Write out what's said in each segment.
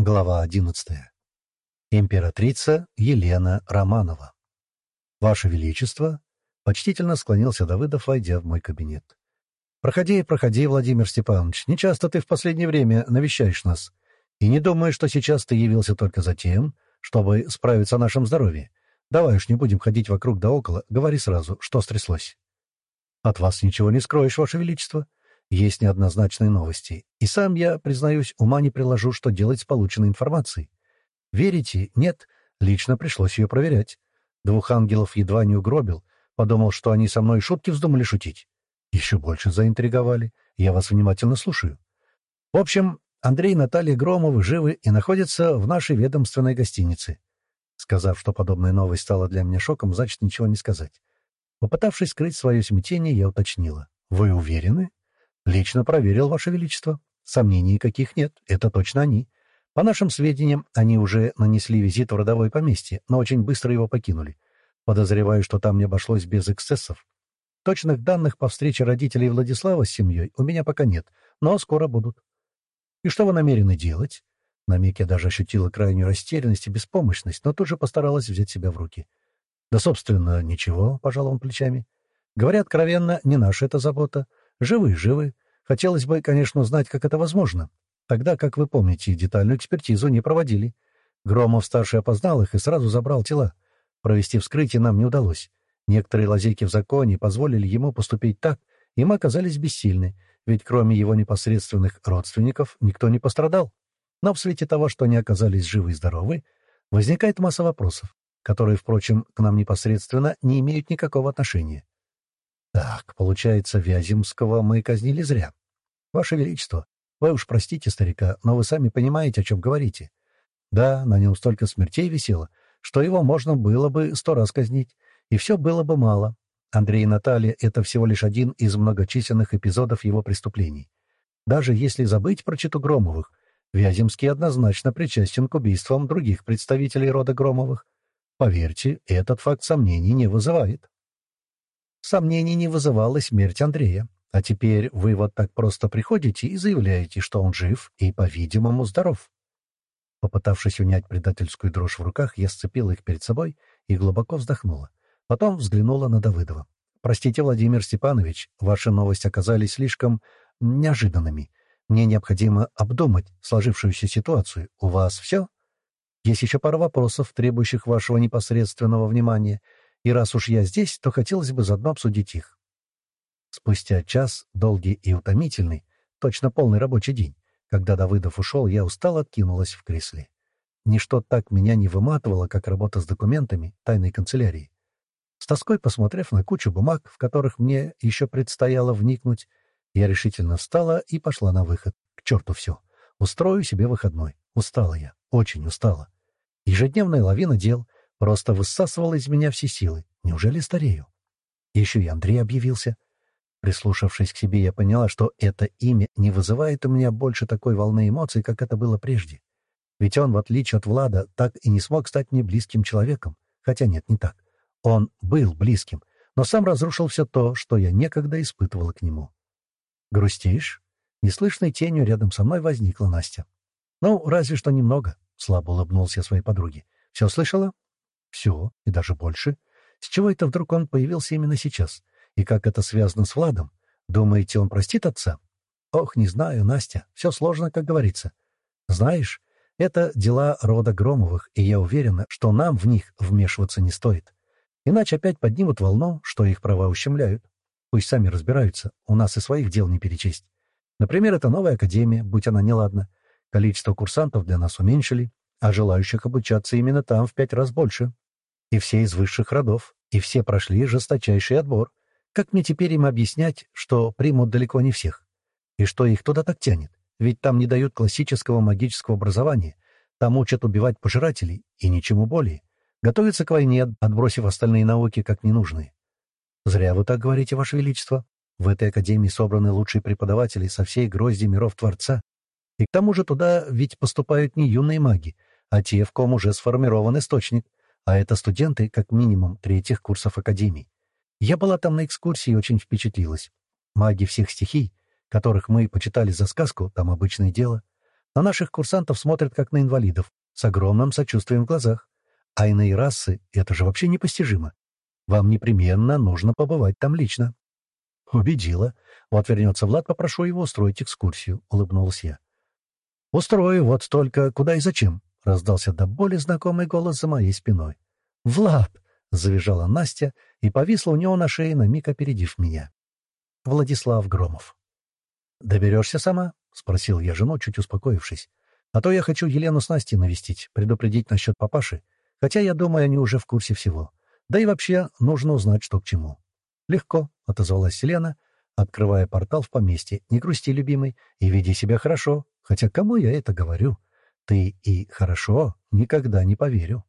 Глава 11. Императрица Елена Романова. Ваше Величество, почтительно склонился Давыдов, войдя в мой кабинет. Проходи, проходи, Владимир Степанович. Нечасто ты в последнее время навещаешь нас. И не думаю, что сейчас ты явился только за тем, чтобы справиться о нашем здоровье. Давай уж не будем ходить вокруг да около, говори сразу, что стряслось. От вас ничего не скроешь, Ваше Величество. Есть неоднозначные новости. И сам я, признаюсь, ума не приложу, что делать с полученной информацией. Верите? Нет. Лично пришлось ее проверять. Двух ангелов едва не угробил. Подумал, что они со мной шутки вздумали шутить. Еще больше заинтриговали. Я вас внимательно слушаю. В общем, Андрей и Наталья Громовы живы и находятся в нашей ведомственной гостинице. Сказав, что подобная новость стала для меня шоком, значит, ничего не сказать. Попытавшись скрыть свое смятение, я уточнила. «Вы уверены?» Лично проверил, Ваше Величество. Сомнений каких нет, это точно они. По нашим сведениям, они уже нанесли визит в родовое поместье, но очень быстро его покинули. Подозреваю, что там не обошлось без эксцессов. Точных данных по встрече родителей Владислава с семьей у меня пока нет, но скоро будут. И что вы намерены делать? На миг я даже ощутила крайнюю растерянность и беспомощность, но тут же постаралась взять себя в руки. Да, собственно, ничего, — пожал он плечами. Говоря откровенно, не наша это забота. Живы, живы. Хотелось бы, конечно, узнать, как это возможно. Тогда, как вы помните, детальную экспертизу не проводили. Громов-старший опознал их и сразу забрал тела. Провести вскрытие нам не удалось. Некоторые лазейки в законе позволили ему поступить так, и мы оказались бессильны, ведь кроме его непосредственных родственников никто не пострадал. Но в свете того, что они оказались живы и здоровы, возникает масса вопросов, которые, впрочем, к нам непосредственно не имеют никакого отношения. Так, получается, Вяземского мы казнили зря. Ваше Величество, вы уж простите старика, но вы сами понимаете, о чем говорите. Да, на нем столько смертей висело, что его можно было бы сто раз казнить, и все было бы мало. Андрей и Наталья — это всего лишь один из многочисленных эпизодов его преступлений. Даже если забыть про читу Громовых, Вяземский однозначно причастен к убийствам других представителей рода Громовых. Поверьте, этот факт сомнений не вызывает. Сомнений не вызывала смерть Андрея. А теперь вы вот так просто приходите и заявляете, что он жив и, по-видимому, здоров. Попытавшись унять предательскую дрожь в руках, я сцепила их перед собой и глубоко вздохнула. Потом взглянула на Давыдова. «Простите, Владимир Степанович, ваши новости оказались слишком неожиданными. Мне необходимо обдумать сложившуюся ситуацию. У вас все? Есть еще пара вопросов, требующих вашего непосредственного внимания, и раз уж я здесь, то хотелось бы заодно обсудить их. Спустя час, долгий и утомительный, точно полный рабочий день, когда Давыдов ушел, я устало откинулась в кресле. Ничто так меня не выматывало, как работа с документами тайной канцелярии. С тоской посмотрев на кучу бумаг, в которых мне еще предстояло вникнуть, я решительно встала и пошла на выход. К черту все. Устрою себе выходной. Устала я. Очень устала. Ежедневная лавина дел — Просто высасывала из меня все силы. Неужели старею? Еще и Андрей объявился. Прислушавшись к себе, я поняла, что это имя не вызывает у меня больше такой волны эмоций, как это было прежде. Ведь он, в отличие от Влада, так и не смог стать мне близким человеком. Хотя нет, не так. Он был близким, но сам разрушил все то, что я некогда испытывала к нему. «Грустишь?» Неслышной тенью рядом со мной возникла Настя. «Ну, разве что немного», — слабо улыбнулся своей подруге. «Все слышала?» Все, и даже больше. С чего это вдруг он появился именно сейчас? И как это связано с Владом? Думаете, он простит отца? Ох, не знаю, Настя. Все сложно, как говорится. Знаешь, это дела рода Громовых, и я уверена, что нам в них вмешиваться не стоит. Иначе опять поднимут волну, что их права ущемляют. Пусть сами разбираются, у нас и своих дел не перечесть. Например, это новая академия, будь она неладна. Количество курсантов для нас уменьшили, а желающих обучаться именно там в пять раз больше. И все из высших родов, и все прошли жесточайший отбор. Как мне теперь им объяснять, что примут далеко не всех? И что их туда так тянет? Ведь там не дают классического магического образования, там учат убивать пожирателей, и ничему более. Готовятся к войне, отбросив остальные науки как ненужные. Зря вы так говорите, Ваше Величество. В этой академии собраны лучшие преподаватели со всей грозди миров Творца. И к тому же туда ведь поступают не юные маги, а те, в ком уже сформирован источник, а это студенты, как минимум, третьих курсов академии. Я была там на экскурсии и очень впечатлилась. Маги всех стихий, которых мы почитали за сказку, там обычное дело. На наших курсантов смотрят как на инвалидов, с огромным сочувствием в глазах. А иные расы — это же вообще непостижимо. Вам непременно нужно побывать там лично. Убедила. Вот вернется Влад, попрошу его устроить экскурсию, — улыбнулась я. Устрою, вот только куда и зачем, — раздался до боли знакомый голос за моей спиной. «Влад!» — завизжала Настя и повисла у него на шее, на миг опередив меня. Владислав Громов. «Доберешься сама?» — спросил я жену, чуть успокоившись. «А то я хочу Елену с Настей навестить, предупредить насчет папаши, хотя, я думаю, они уже в курсе всего. Да и вообще нужно узнать, что к чему». «Легко», — отозвалась Елена, открывая портал в поместье. «Не грусти, любимый, и веди себя хорошо. Хотя кому я это говорю? Ты и хорошо никогда не поверю».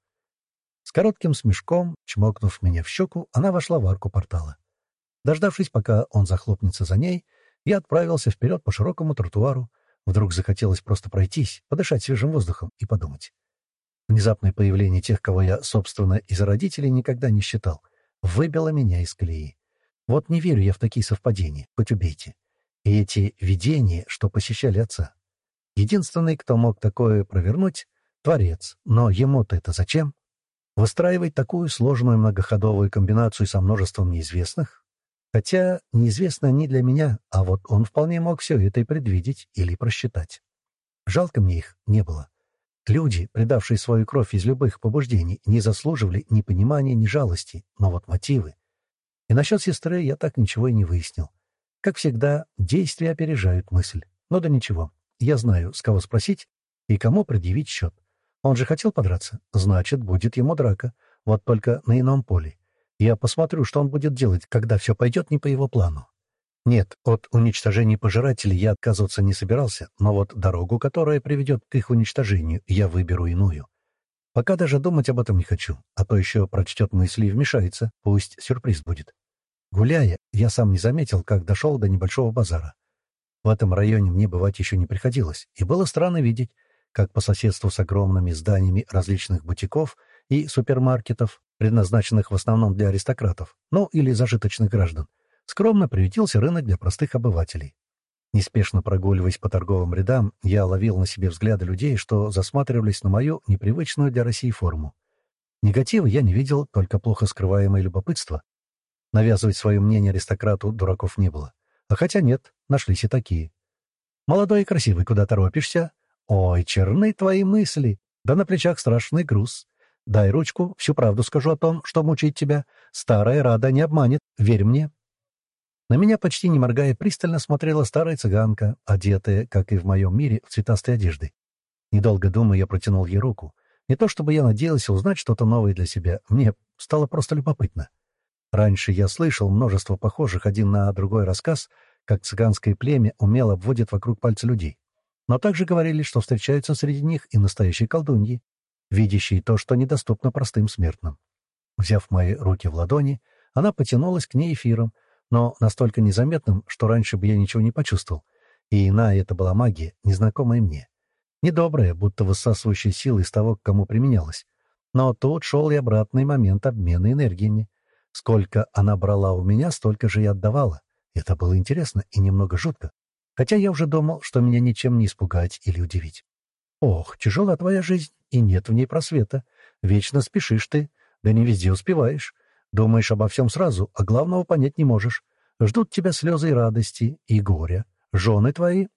С коротким смешком, чмокнув меня в щеку, она вошла в арку портала. Дождавшись, пока он захлопнется за ней, я отправился вперед по широкому тротуару. Вдруг захотелось просто пройтись, подышать свежим воздухом и подумать. Внезапное появление тех, кого я, собственно, из родителей никогда не считал, выбило меня из колеи. Вот не верю я в такие совпадения, хоть убейте. И эти видения, что посещали отца. Единственный, кто мог такое провернуть — Творец. Но ему-то это зачем? Выстраивать такую сложную многоходовую комбинацию со множеством неизвестных? Хотя неизвестно они для меня, а вот он вполне мог все это и предвидеть или просчитать. Жалко мне их не было. Люди, предавшие свою кровь из любых побуждений, не заслуживали ни понимания, ни жалости, но вот мотивы. И насчет сестры я так ничего и не выяснил. Как всегда, действия опережают мысль. Но да ничего, я знаю, с кого спросить и кому предъявить счет. Он же хотел подраться, значит, будет ему драка, вот только на ином поле. Я посмотрю, что он будет делать, когда все пойдет не по его плану. Нет, от уничтожения пожирателей я отказываться не собирался, но вот дорогу, которая приведет к их уничтожению, я выберу иную. Пока даже думать об этом не хочу, а то еще прочтет мысли и вмешается, пусть сюрприз будет. Гуляя, я сам не заметил, как дошел до небольшого базара. В этом районе мне бывать еще не приходилось, и было странно видеть, как по соседству с огромными зданиями различных бутиков и супермаркетов предназначенных в основном для аристократов, ну или зажиточных граждан, скромно приютился рынок для простых обывателей. Неспешно прогуливаясь по торговым рядам, я ловил на себе взгляды людей, что засматривались на мою непривычную для России форму. Негатива я не видел, только плохо скрываемое любопытство. Навязывать свое мнение аристократу дураков не было. А хотя нет, нашлись и такие. «Молодой и красивый, куда торопишься?» «Ой, черны твои мысли! Да на плечах страшный груз. Дай ручку, всю правду скажу о том, что мучает тебя. Старая Рада не обманет, верь мне». На меня, почти не моргая, пристально смотрела старая цыганка, одетая, как и в моем мире, в цветастой одежды. Недолго думая, я протянул ей руку. Не то чтобы я надеялся узнать что-то новое для себя, мне стало просто любопытно. Раньше я слышал множество похожих один на другой рассказ, как цыганское племя умело обводит вокруг пальца людей. Но также говорили, что встречаются среди них и настоящие колдуньи, видящей то, что недоступно простым смертным. Взяв мои руки в ладони, она потянулась к ней эфиром, но настолько незаметным, что раньше бы я ничего не почувствовал. И иная это была магия, незнакомая мне. Недобрая, будто высасывающая силы из того, к кому применялась. Но тут шел и обратный момент обмена энергиями. Сколько она брала у меня, столько же и отдавала. Это было интересно и немного жутко. Хотя я уже думал, что меня ничем не испугать или удивить. Ох, тяжела твоя жизнь, и нет в ней просвета. Вечно спешишь ты, да не везде успеваешь. Думаешь обо всем сразу, а главного понять не можешь. Ждут тебя слезы и радости, и горя. Жены твои...»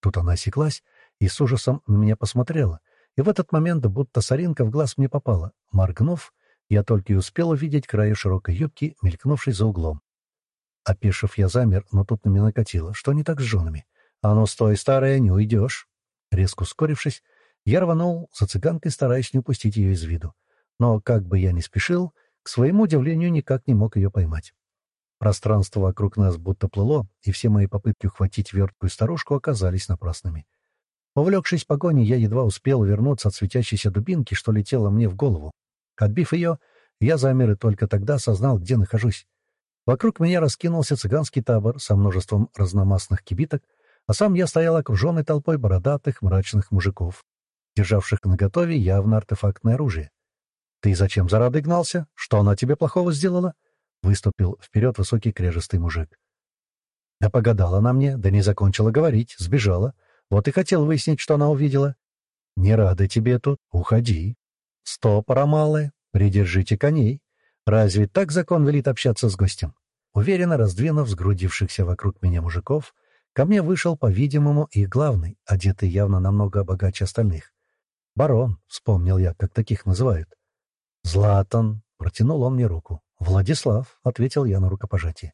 Тут она осеклась и с ужасом на меня посмотрела. И в этот момент будто соринка в глаз мне попала. Моргнув, я только и успел увидеть краю широкой юбки, мелькнувшей за углом. Опешив, я замер, но тут на меня накатило. Что не так с женами? «А ну, стой, старая, не уйдешь!» Резко ускорившись, я рванул за цыганкой, стараясь не упустить ее из виду. Но, как бы я ни спешил, к своему удивлению никак не мог ее поймать. Пространство вокруг нас будто плыло, и все мои попытки ухватить верткую старушку оказались напрасными. Увлекшись погоней, я едва успел вернуться от светящейся дубинки, что летела мне в голову. Отбив ее, я замер и только тогда осознал, где нахожусь. Вокруг меня раскинулся цыганский табор со множеством разномастных кибиток, а сам я стоял окруженный толпой бородатых мрачных мужиков, державших наготове явно артефактное оружие. «Ты зачем за Радой гнался? Что она тебе плохого сделала?» Выступил вперед высокий крежистый мужик. Да погадала она мне, да не закончила говорить, сбежала. Вот и хотел выяснить, что она увидела. Не рада тебе тут, уходи. Стоп, Ромалы, придержите коней. Разве так закон велит общаться с гостем? Уверенно раздвинув сгрудившихся вокруг меня мужиков, ко мне вышел, по-видимому, и главный, одетый явно намного богаче остальных. «Барон», — вспомнил я, как таких называют. «Златан», — протянул он мне руку. «Владислав», — ответил я на рукопожатие.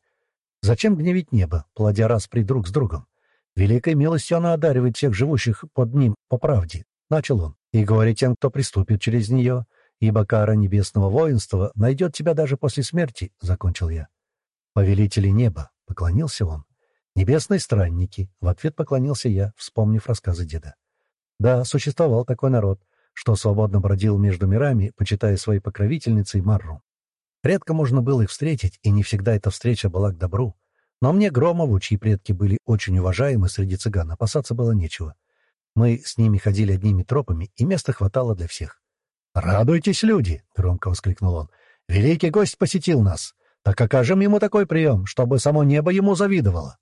«Зачем гневить небо, плодя распри друг с другом? Великой милостью она одаривает всех живущих под ним по правде», — начал он. «И говорит тем, кто приступит через нее, ибо кара небесного воинства найдет тебя даже после смерти», — закончил я. «Повелители неба», — поклонился он. «Небесные странники», — в ответ поклонился я, вспомнив рассказы деда. Да, существовал такой народ, что свободно бродил между мирами, почитая своей покровительницей Марру. Редко можно было их встретить, и не всегда эта встреча была к добру. Но мне, Громову, чьи предки были очень уважаемы среди цыган, опасаться было нечего. Мы с ними ходили одними тропами, и места хватало для всех. «Радуйтесь, люди!» — громко воскликнул он. «Великий гость посетил нас. Так окажем ему такой прием, чтобы само небо ему завидовало.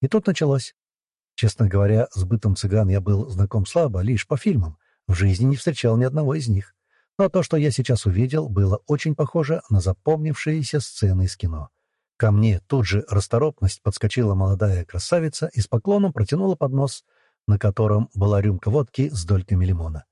И тут началось. Честно говоря, с бытом цыган я был знаком слабо, лишь по фильмам. В жизни не встречал ни одного из них. Но то, что я сейчас увидел, было очень похоже на запомнившиеся сцены из кино. Ко мне тут же расторопность подскочила молодая красавица и с поклоном протянула поднос, на котором была рюмка водки с дольками лимона.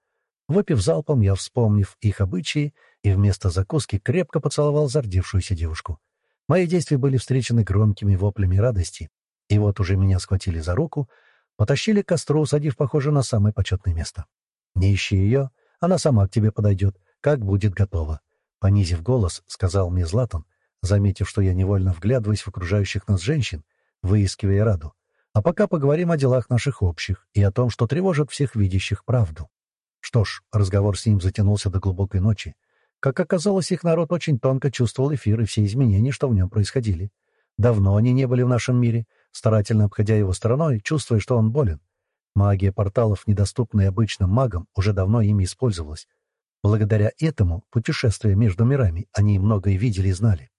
Выпив залпом, я, вспомнив их обычаи, и вместо закуски крепко поцеловал зардевшуюся девушку. Мои действия были встречены громкими воплями радости. И вот уже меня схватили за руку, потащили к костру, усадив, похоже, на самое почетное место. «Не ищи ее, она сама к тебе подойдет, как будет готова». Понизив голос, сказал мне Златан, заметив, что я невольно вглядываюсь в окружающих нас женщин, выискивая Раду. «А пока поговорим о делах наших общих и о том, что тревожит всех видящих правду». Что ж, разговор с ним затянулся до глубокой ночи. Как оказалось, их народ очень тонко чувствовал эфир и все изменения, что в нем происходили. Давно они не были в нашем мире, старательно обходя его стороной, чувствуя, что он болен. Магия порталов, недоступная обычным магам, уже давно ими использовалась. Благодаря этому путешествия между мирами они многое видели и знали.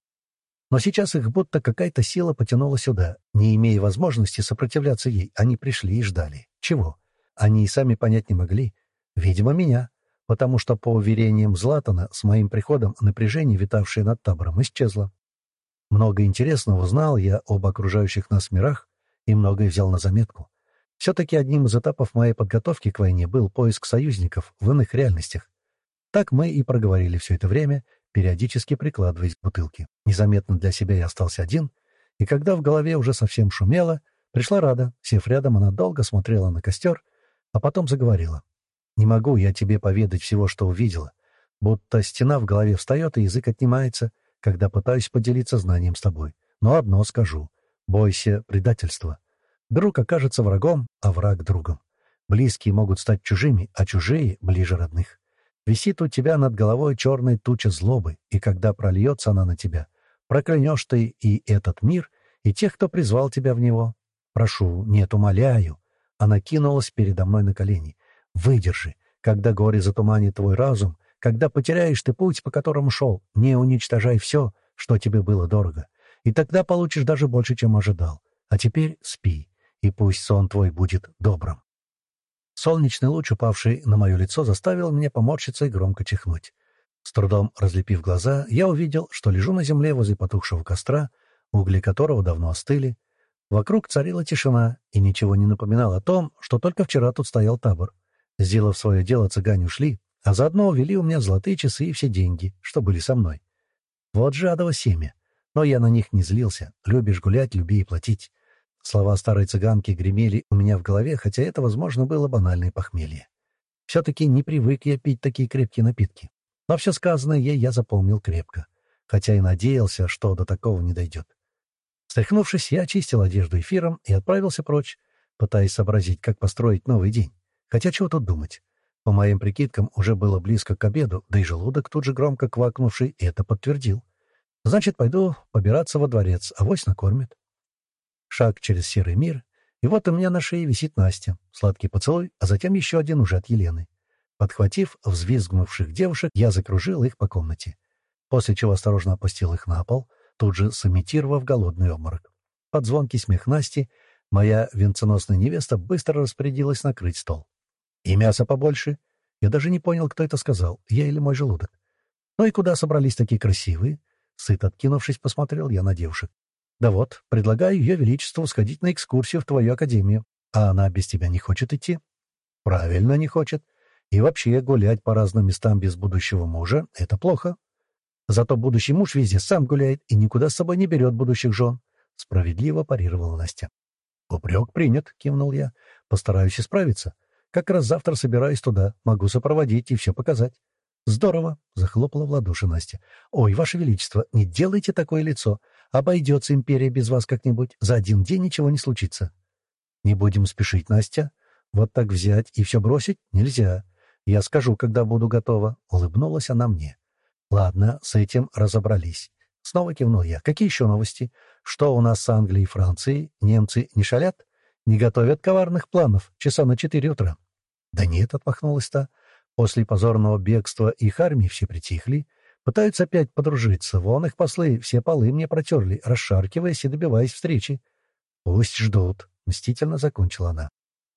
Но сейчас их будто какая-то сила потянула сюда. Не имея возможности сопротивляться ей, они пришли и ждали. Чего? Они и сами понять не могли. Видимо, меня потому что, по уверениям Златана, с моим приходом напряжение, витавшее над табором, исчезло. Много интересного узнал я об окружающих нас мирах и многое взял на заметку. Все-таки одним из этапов моей подготовки к войне был поиск союзников в иных реальностях. Так мы и проговорили все это время, периодически прикладываясь к бутылке. Незаметно для себя я остался один, и когда в голове уже совсем шумело, пришла Рада. Сев рядом, она долго смотрела на костер, а потом заговорила. Не могу я тебе поведать всего, что увидела. Будто стена в голове встает, и язык отнимается, когда пытаюсь поделиться знанием с тобой. Но одно скажу. Бойся предательства. Друг окажется врагом, а враг — другом. Близкие могут стать чужими, а чужие — ближе родных. Висит у тебя над головой черная туча злобы, и когда прольется она на тебя, проклянешь ты и этот мир, и тех, кто призвал тебя в него. Прошу, нет, умоляю. Она кинулась передо мной на колени. Выдержи, когда горе затуманит твой разум, когда потеряешь ты путь, по которому шел, не уничтожай все, что тебе было дорого, и тогда получишь даже больше, чем ожидал. А теперь спи, и пусть сон твой будет добрым. Солнечный луч, упавший на мое лицо, заставил меня поморщиться и громко чихнуть. С трудом разлепив глаза, я увидел, что лежу на земле возле потухшего костра, угли которого давно остыли. Вокруг царила тишина, и ничего не напоминало о том, что только вчера тут стоял табор. Сделав свое дело, цыгане ушли, а заодно увели у меня золотые часы и все деньги, что были со мной. Вот же адово семя. Но я на них не злился. Любишь гулять, люби и платить. Слова старой цыганки гремели у меня в голове, хотя это, возможно, было банальное похмелье. Все-таки не привык я пить такие крепкие напитки. Но все сказанное ей я запомнил крепко, хотя и надеялся, что до такого не дойдет. Стряхнувшись, я очистил одежду эфиром и отправился прочь, пытаясь сообразить, как построить новый день. Хотя чего тут думать? По моим прикидкам, уже было близко к обеду, да и желудок, тут же громко квакнувший, это подтвердил. Значит, пойду побираться во дворец, авось накормит. Шаг через серый мир, и вот у меня на шее висит Настя. Сладкий поцелуй, а затем еще один уже от Елены. Подхватив взвизгнувших девушек, я закружил их по комнате. После чего осторожно опустил их на пол, тут же сымитировав голодный обморок. Под звонкий смех Насти Моя венценосная невеста быстро распорядилась накрыть стол. И мясо побольше. Я даже не понял, кто это сказал, я или мой желудок. Ну и куда собрались такие красивые? Сыт откинувшись, посмотрел я на девушек. Да вот, предлагаю ее величеству сходить на экскурсию в твою академию. А она без тебя не хочет идти? Правильно, не хочет. И вообще, гулять по разным местам без будущего мужа — это плохо. Зато будущий муж везде сам гуляет и никуда с собой не берет будущих жен. Справедливо парировала Настя. «Упрек принят», — кивнул я. «Постараюсь исправиться. Как раз завтра собираюсь туда. Могу сопроводить и все показать». «Здорово!» — захлопала в ладоши Настя. «Ой, Ваше Величество, не делайте такое лицо. Обойдется империя без вас как-нибудь. За один день ничего не случится». «Не будем спешить, Настя. Вот так взять и все бросить нельзя. Я скажу, когда буду готова». Улыбнулась она мне. «Ладно, с этим разобрались. Снова кивнул я. «Какие еще новости? Что у нас с Англией и Францией? Немцы не шалят? Не готовят коварных планов? Часа на четыре утра?» «Да нет», — отмахнулась та. «После позорного бегства их армии все притихли. Пытаются опять подружиться. Вон их послы все полы мне протерли, расшаркиваясь и добиваясь встречи». «Пусть ждут», — мстительно закончила она.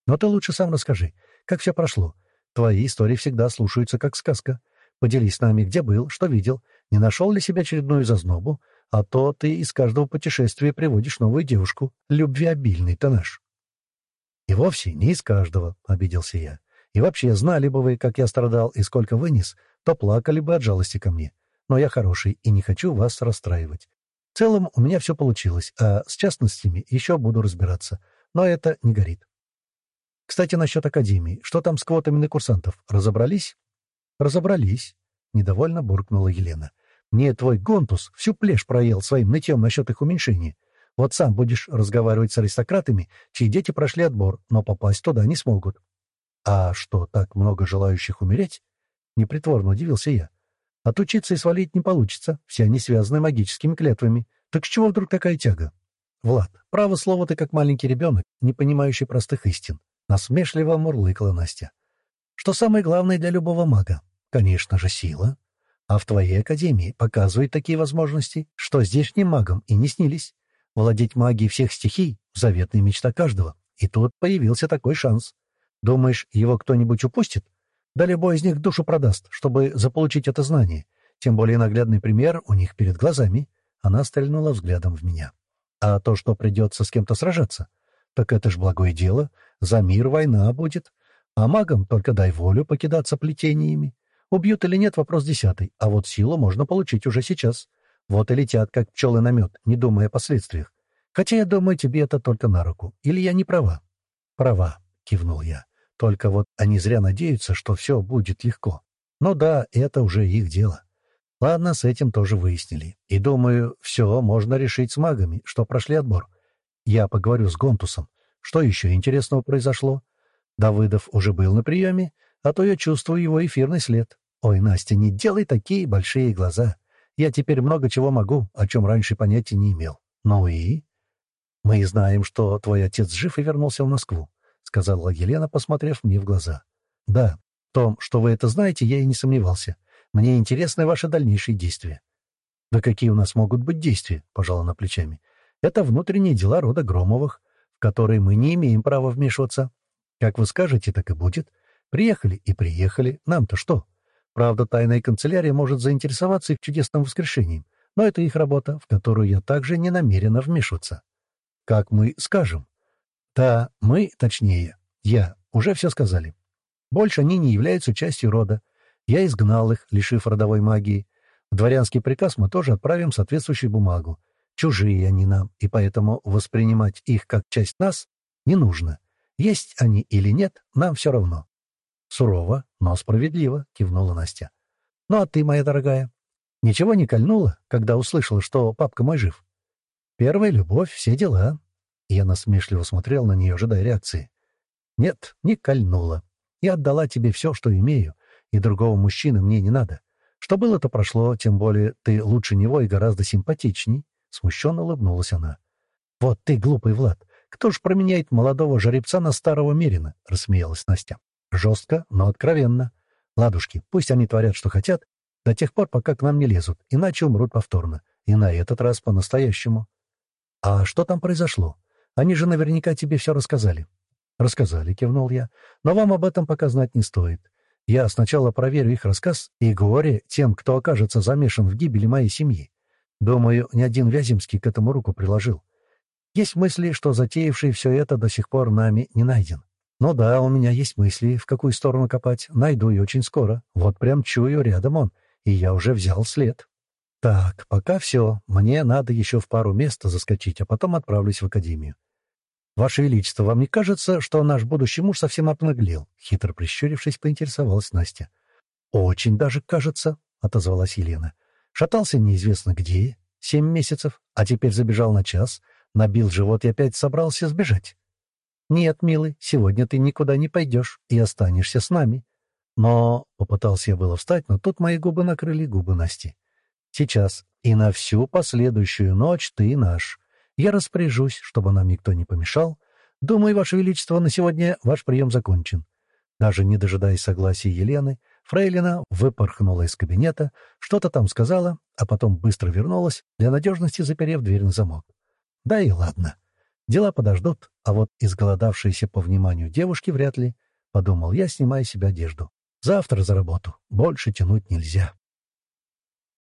«Но ты лучше сам расскажи, как все прошло. Твои истории всегда слушаются как сказка. Поделись с нами, где был, что видел, не нашел ли себе очередную зазнобу, а то ты из каждого путешествия приводишь новую девушку. Любвеобильный ты наш. — И вовсе не из каждого, — обиделся я. И вообще, знали бы вы, как я страдал и сколько вынес, то плакали бы от жалости ко мне. Но я хороший и не хочу вас расстраивать. В целом, у меня все получилось, а с частностями еще буду разбираться. Но это не горит. Кстати, насчет Академии. Что там с квотами на курсантов? Разобрались? Разобрались. Недовольно буркнула Елена. «Мне твой гонтус всю плешь проел своим нытьем насчет их уменьшения. Вот сам будешь разговаривать с аристократами, чьи дети прошли отбор, но попасть туда не смогут». «А что, так много желающих умереть?» Непритворно удивился я. «Отучиться и свалить не получится. Все они связаны магическими клятвами. Так с чего вдруг такая тяга?» «Влад, право слово ты как маленький ребенок, не понимающий простых истин», — насмешливо мурлыкала Настя. «Что самое главное для любого мага? Конечно же, сила. А в твоей академии показывают такие возможности, что здешним магам и не снились. Владеть магией всех стихий — заветная мечта каждого. И тут появился такой шанс. Думаешь, его кто-нибудь упустит? Да любой из них душу продаст, чтобы заполучить это знание. Тем более наглядный пример у них перед глазами. Она стрельнула взглядом в меня. А то, что придется с кем-то сражаться, так это ж благое дело. За мир война будет. А магам только дай волю покидаться плетениями. Убьют или нет — вопрос десятый, а вот силу можно получить уже сейчас. Вот и летят, как пчелы на мед, не думая о последствиях. Хотя я думаю, тебе это только на руку. Или я не права? — Права, — кивнул я. Только вот они зря надеются, что все будет легко. Ну да, это уже их дело. Ладно, с этим тоже выяснили. И думаю, все можно решить с магами, что прошли отбор. Я поговорю с Гонтусом. Что еще интересного произошло? Давыдов уже был на приеме, а то я чувствую его эфирный след. «Ой, Настя, не делай такие большие глаза. Я теперь много чего могу, о чем раньше понятия не имел. Ну и...» «Мы знаем, что твой отец жив и вернулся в Москву», — сказала Елена, посмотрев мне в глаза. «Да, в том, что вы это знаете, я и не сомневался. Мне интересны ваши дальнейшие действия». «Да какие у нас могут быть действия?» — пожала она плечами. «Это внутренние дела рода Громовых, в которые мы не имеем права вмешиваться. Как вы скажете, так и будет. Приехали и приехали. Нам-то что?» Правда, тайная канцелярия может заинтересоваться их чудесным воскрешением, но это их работа, в которую я также не намерена вмешиваться. Как мы скажем? Да, мы, точнее, я, уже все сказали. Больше они не являются частью рода. Я изгнал их, лишив родовой магии. В дворянский приказ мы тоже отправим соответствующую бумагу. Чужие они нам, и поэтому воспринимать их как часть нас не нужно. Есть они или нет, нам все равно. «Сурово, но справедливо», — кивнула Настя. «Ну а ты, моя дорогая, ничего не кольнула, когда услышала, что папка мой жив?» «Первая любовь, все дела». Я насмешливо смотрел на нее, ожидая реакции. «Нет, не кольнула. Я отдала тебе все, что имею, и другого мужчины мне не надо. Что было, то прошло, тем более ты лучше него и гораздо симпатичней». Смущенно улыбнулась она. «Вот ты, глупый Влад, кто ж променяет молодого жеребца на старого мерина?» — рассмеялась Настя. Жестко, но откровенно. Ладушки, пусть они творят, что хотят, до тех пор, пока к нам не лезут, иначе умрут повторно. И на этот раз по-настоящему. А что там произошло? Они же наверняка тебе все рассказали». «Рассказали», — кивнул я. «Но вам об этом пока знать не стоит. Я сначала проверю их рассказ и горе тем, кто окажется замешан в гибели моей семьи. Думаю, ни один Вяземский к этому руку приложил. Есть мысли, что затеявший все это до сих пор нами не найден. Ну да, у меня есть мысли, в какую сторону копать. Найду и очень скоро. Вот прям чую, рядом он. И я уже взял след. Так, пока все. Мне надо еще в пару мест заскочить, а потом отправлюсь в академию. «Ваше Величество, вам не кажется, что наш будущий муж совсем обнаглел?» Хитро прищурившись, поинтересовалась Настя. «Очень даже кажется», — отозвалась Елена. «Шатался неизвестно где, семь месяцев, а теперь забежал на час, набил живот и опять собрался сбежать». «Нет, милый, сегодня ты никуда не пойдешь и останешься с нами». Но попытался я было встать, но тут мои губы накрыли губы Насти. «Сейчас и на всю последующую ночь ты наш». Я распоряжусь, чтобы нам никто не помешал. Думаю, Ваше Величество, на сегодня ваш прием закончен». Даже не дожидаясь согласия Елены, Фрейлина выпорхнула из кабинета, что-то там сказала, а потом быстро вернулась, для надежности заперев дверь на замок. Да и ладно. Дела подождут, а вот изголодавшиеся по вниманию девушки вряд ли, — подумал я, снимая себе одежду. Завтра за работу. Больше тянуть нельзя.